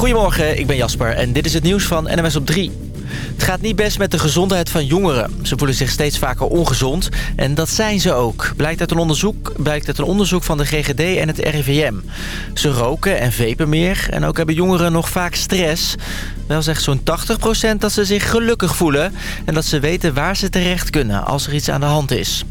Goedemorgen, ik ben Jasper en dit is het nieuws van NMS op 3. Het gaat niet best met de gezondheid van jongeren. Ze voelen zich steeds vaker ongezond en dat zijn ze ook. Blijkt uit een onderzoek, blijkt uit een onderzoek van de GGD en het RIVM. Ze roken en vapen meer en ook hebben jongeren nog vaak stress. Wel zegt zo'n 80% dat ze zich gelukkig voelen... en dat ze weten waar ze terecht kunnen als er iets aan de hand is.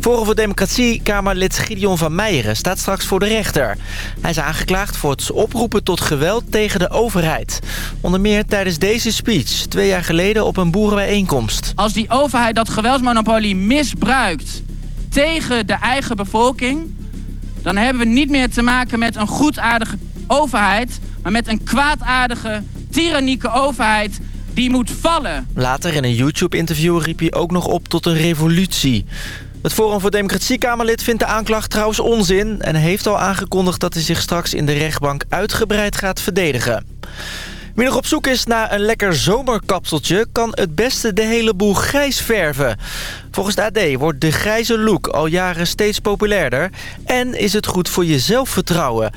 Forum voor Democratie Kamerlid Gideon van Meijeren staat straks voor de rechter. Hij is aangeklaagd voor het oproepen tot geweld tegen de overheid. Onder meer tijdens deze speech, twee jaar geleden op een boerenbijeenkomst. Als die overheid dat geweldsmonopolie misbruikt tegen de eigen bevolking... dan hebben we niet meer te maken met een goedaardige overheid... maar met een kwaadaardige, tyrannieke overheid die moet vallen. Later in een YouTube-interview riep hij ook nog op tot een revolutie. Het Forum voor Democratie-Kamerlid vindt de aanklacht trouwens onzin... en heeft al aangekondigd dat hij zich straks in de rechtbank uitgebreid gaat verdedigen. Wie nog op zoek is naar een lekker zomerkapseltje... kan het beste de hele boel grijs verven. Volgens de AD wordt de grijze look al jaren steeds populairder... en is het goed voor je zelfvertrouwen.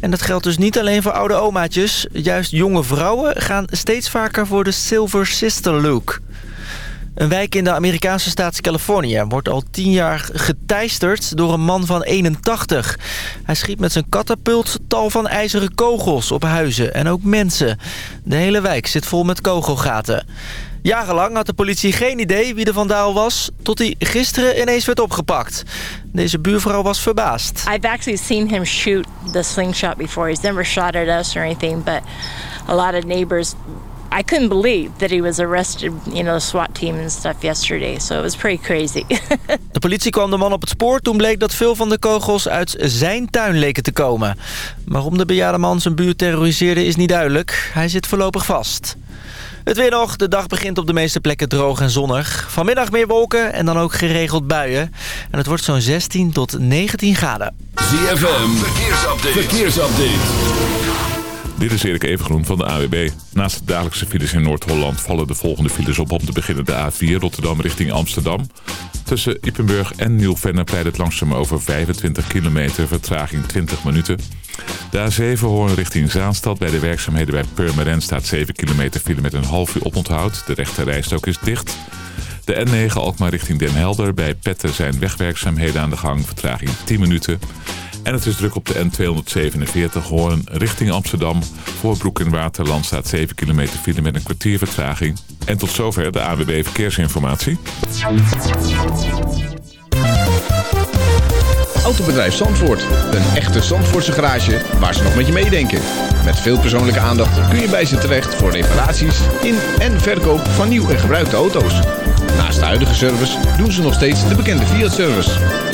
En dat geldt dus niet alleen voor oude omaatjes. Juist jonge vrouwen gaan steeds vaker voor de Silver Sister look. Een wijk in de Amerikaanse staat Californië wordt al tien jaar geteisterd door een man van 81. Hij schiet met zijn katapult tal van ijzeren kogels op huizen en ook mensen. De hele wijk zit vol met kogelgaten. Jarenlang had de politie geen idee wie de vandaal was... tot hij gisteren ineens werd opgepakt. Deze buurvrouw was verbaasd. I've actually seen him shoot the slingshot before. He's never shot at us or anything, but a lot of neighbors I couldn't believe that he was arrested, you know, the SWAT team and stuff yesterday. So it was pretty crazy. de politie kwam de man op het spoor. Toen bleek dat veel van de kogels uit zijn tuin leken te komen. Waarom de bejaarde man zijn buurt terroriseerde is niet duidelijk. Hij zit voorlopig vast. Het weer nog. De dag begint op de meeste plekken droog en zonnig. Vanmiddag meer wolken en dan ook geregeld buien. En het wordt zo'n 16 tot 19 graden. ZFM, verkeersupdate. verkeersupdate. Dit is Erik Evengroen van de AWB. Naast de dagelijkse files in Noord-Holland vallen de volgende files op om te beginnen de A4 Rotterdam richting Amsterdam. Tussen Ippenburg en Nieuw-Vennep rijdt het langzaam over 25 kilometer, vertraging 20 minuten. De A7 Hoorn richting Zaanstad. Bij de werkzaamheden bij Purmerend staat 7 kilometer file met een half uur oponthoud. De rechte rijstok is dicht. De N9 Alkmaar richting Den Helder. Bij Petten zijn wegwerkzaamheden aan de gang. Vertraging 10 minuten. En het is druk op de N247 Hoorn richting Amsterdam. Voor Broek in Waterland staat 7 kilometer file met een kwartier vertraging. En tot zover de AWB Verkeersinformatie. Autobedrijf Zandvoort. Een echte Zandvoortse garage waar ze nog met je meedenken. Met veel persoonlijke aandacht kun je bij ze terecht voor reparaties in en verkoop van nieuw en gebruikte auto's. Naast de huidige service doen ze nog steeds de bekende Fiat-service.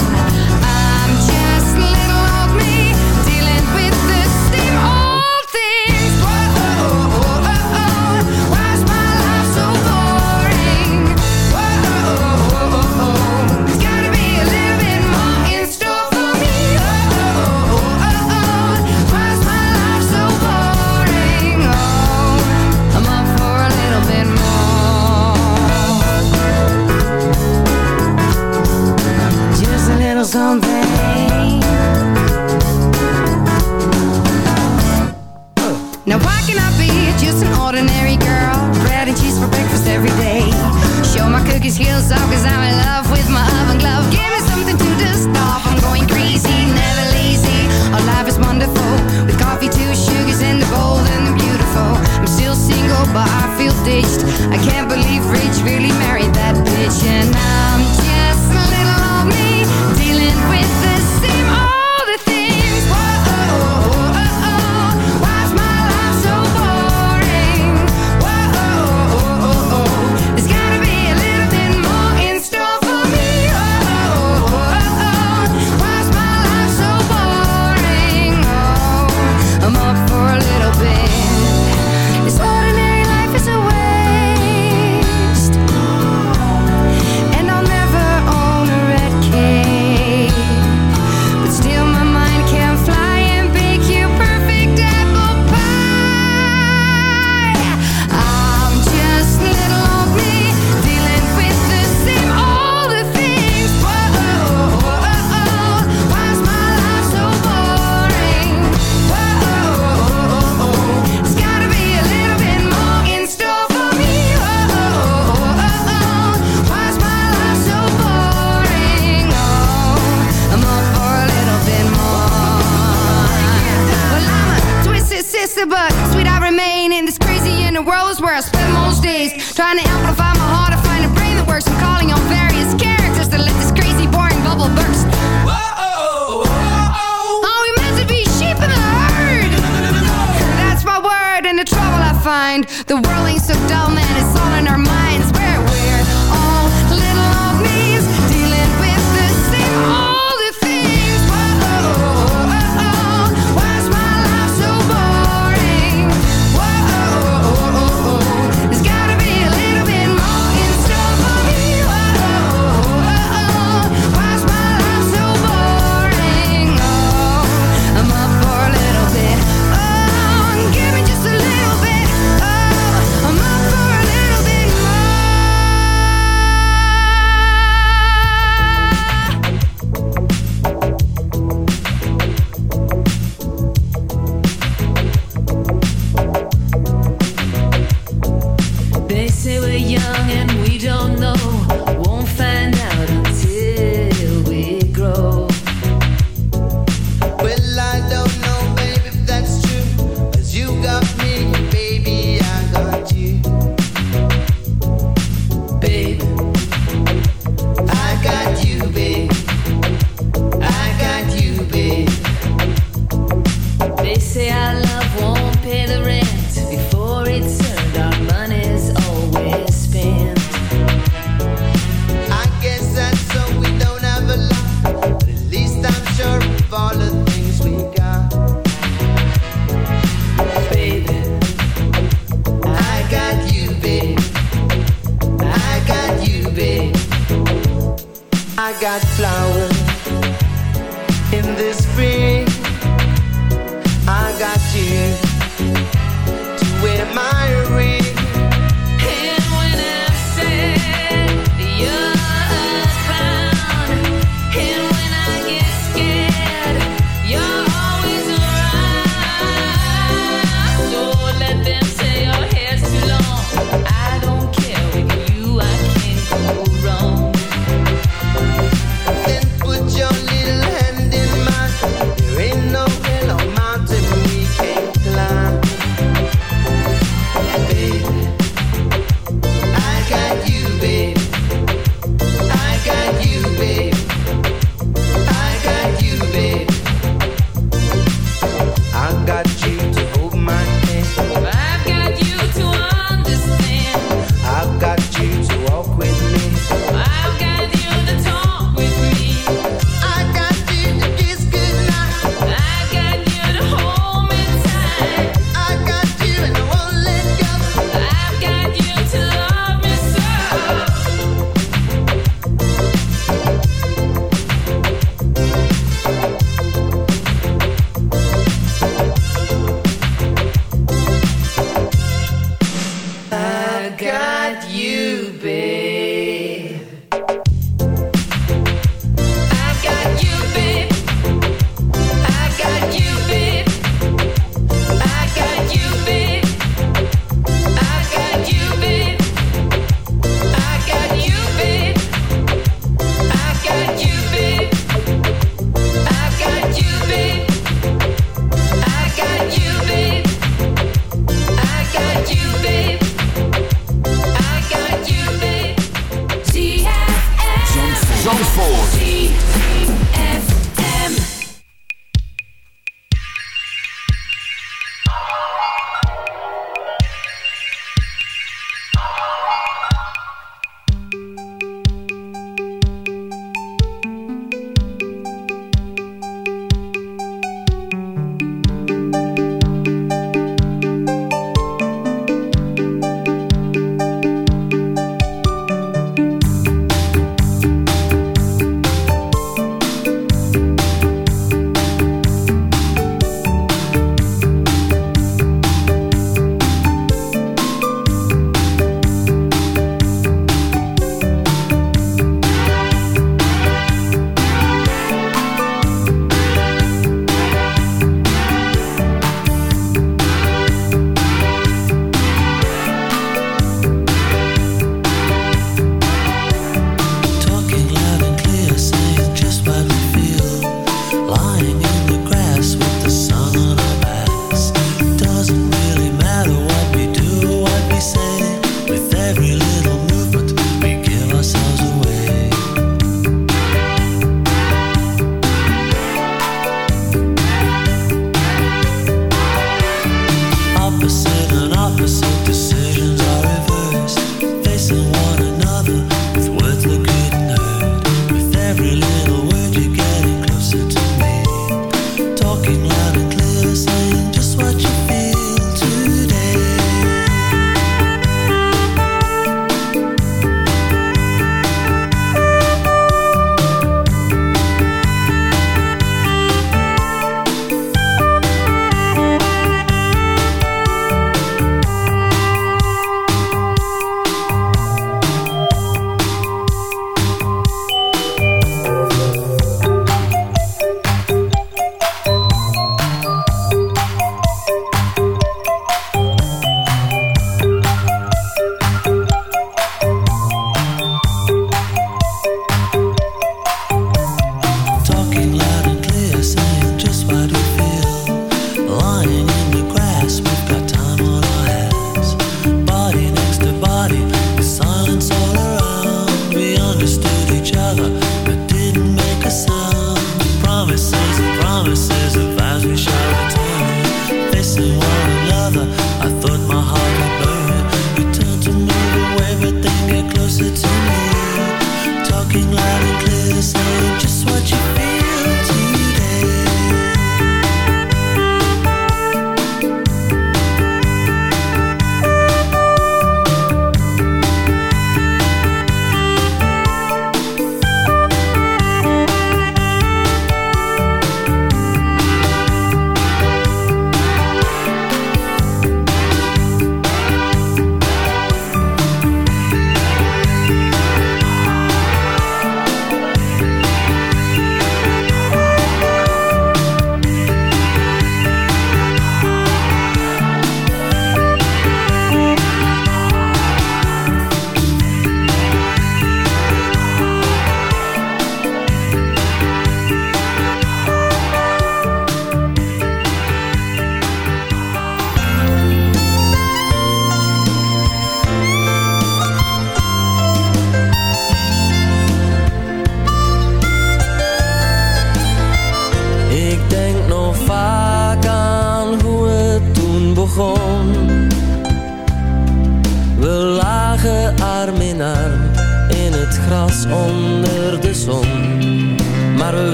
Now why can I be just an ordinary girl? Bread and cheese for breakfast every day Show my cookies heels I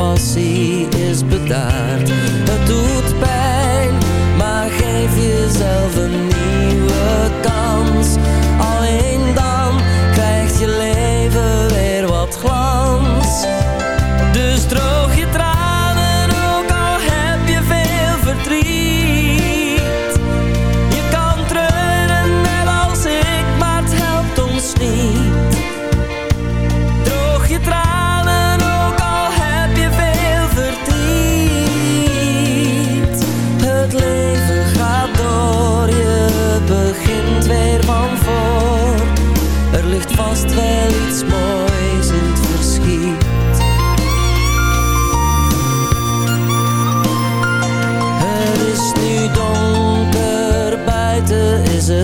passie is bedaard. Het doet pijn, maar geef jezelf een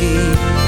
escape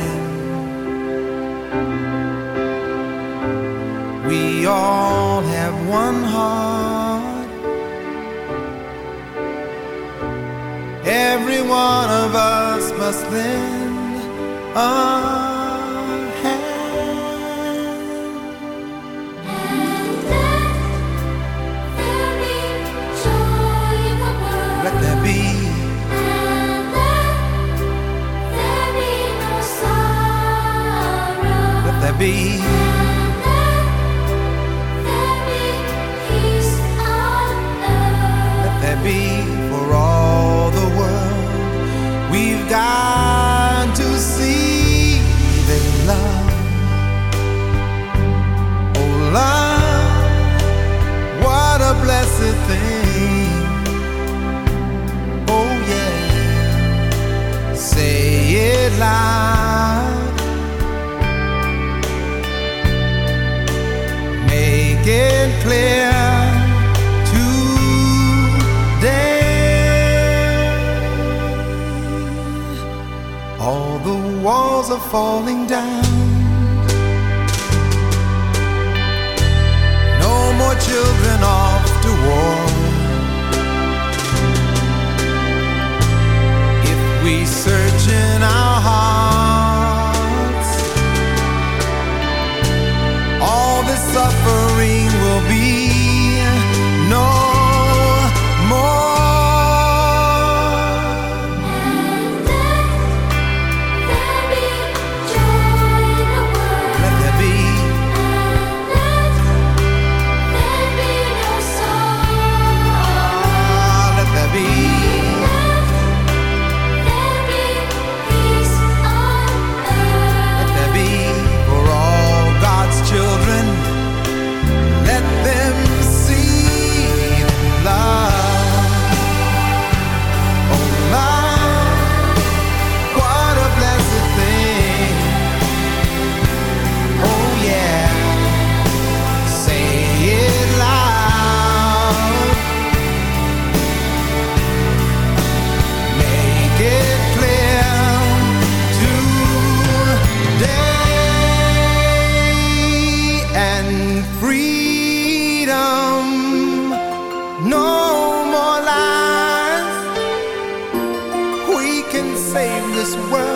We all have one heart. Every one of us must lend a hand. And let there be joy in the world. Let there be. And let there be no sorrow. Let there be. this world.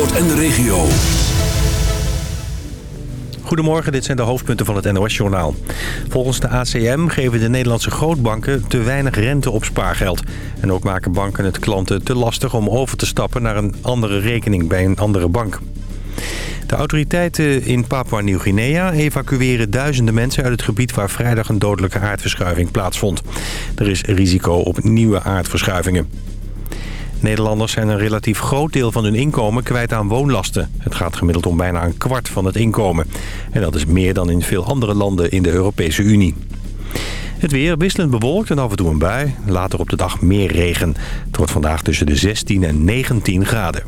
En de regio. Goedemorgen, dit zijn de hoofdpunten van het NOS-journaal. Volgens de ACM geven de Nederlandse grootbanken te weinig rente op spaargeld. En ook maken banken het klanten te lastig om over te stappen naar een andere rekening bij een andere bank. De autoriteiten in Papua-Nieuw-Guinea evacueren duizenden mensen uit het gebied waar vrijdag een dodelijke aardverschuiving plaatsvond. Er is risico op nieuwe aardverschuivingen. Nederlanders zijn een relatief groot deel van hun inkomen kwijt aan woonlasten. Het gaat gemiddeld om bijna een kwart van het inkomen. En dat is meer dan in veel andere landen in de Europese Unie. Het weer wisselend bewolkt en af en toe een bui. Later op de dag meer regen. Het wordt vandaag tussen de 16 en 19 graden.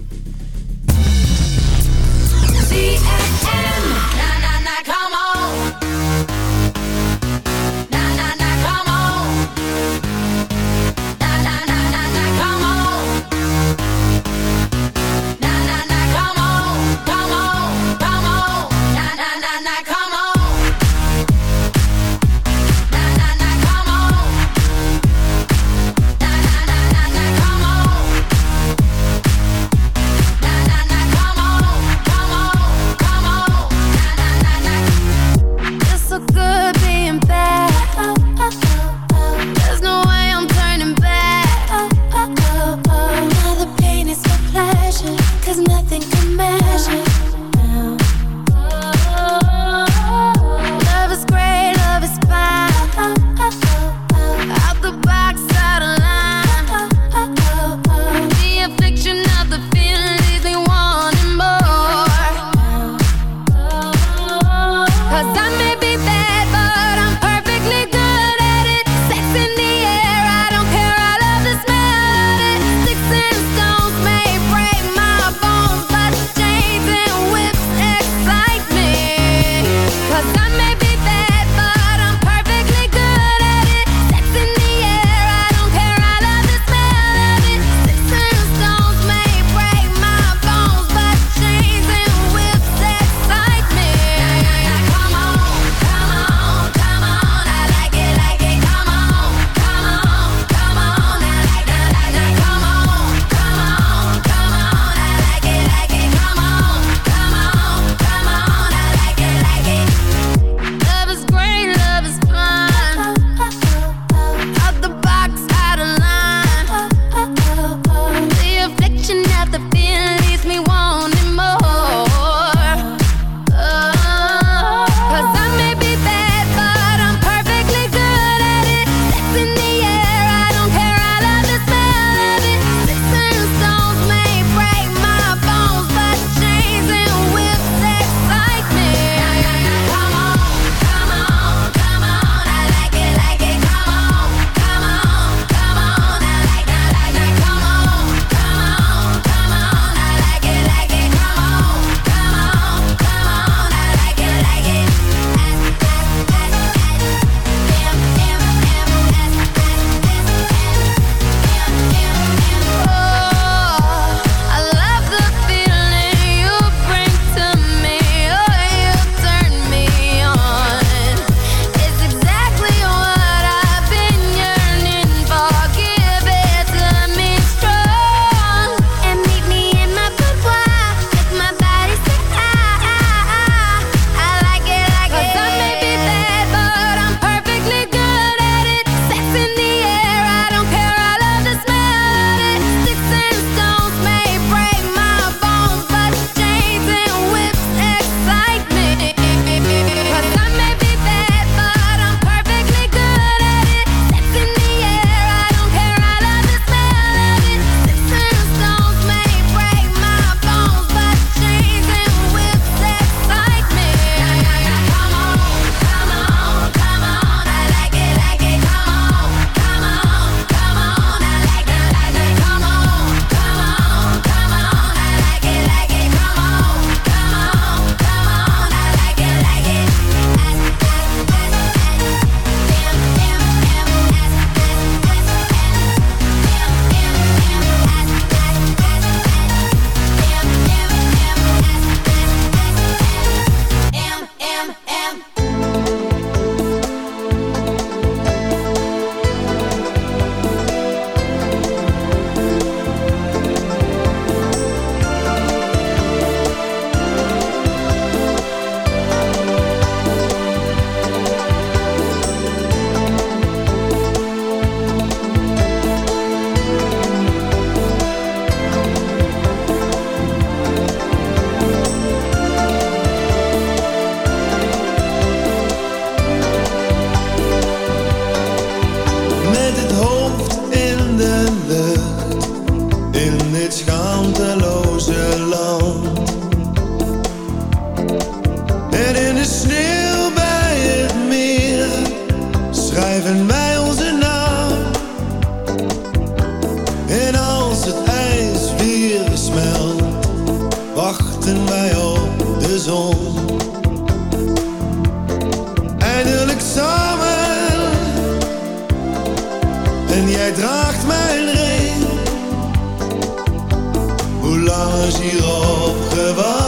En als het ijs weer smelt, wachten wij op de zon. Eindelijk samen, en jij draagt mijn regen. Hoe lang is hierop gewacht?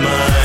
Mine.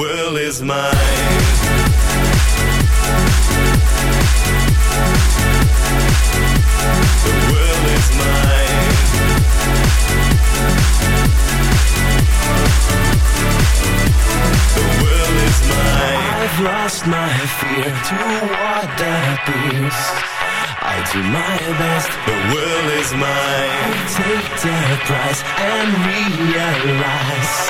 world is mine. lost my fear to what that is. appears. I do my best, the world is mine. Take the prize and realize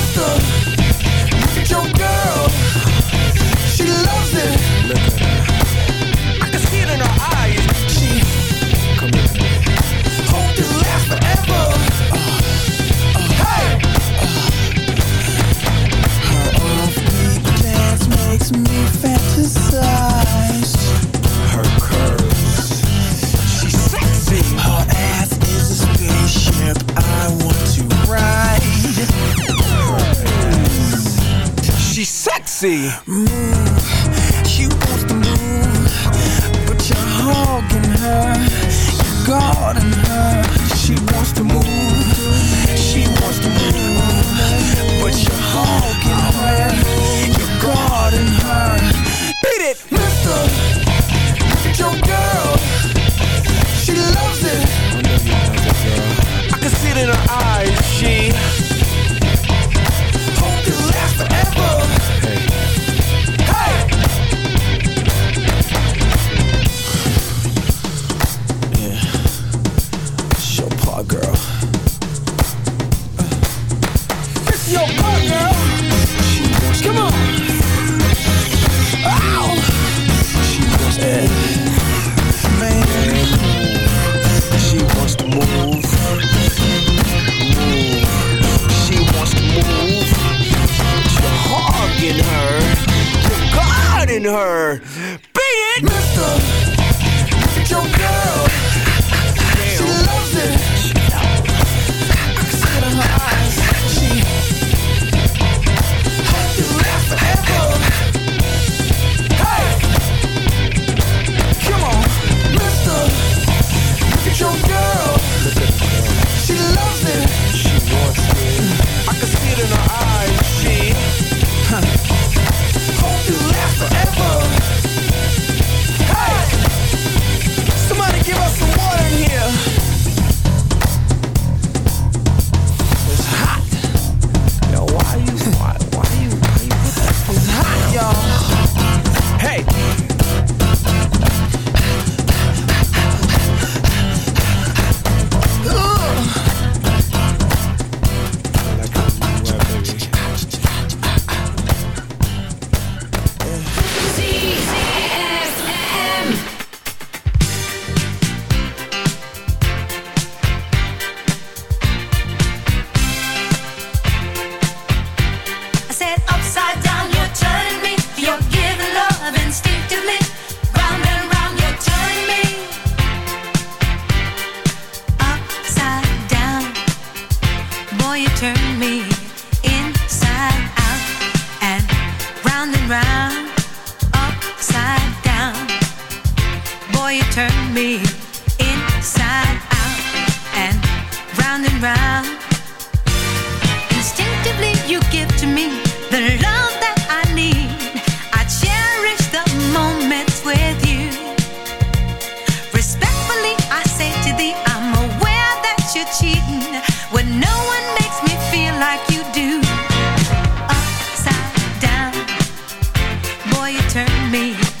me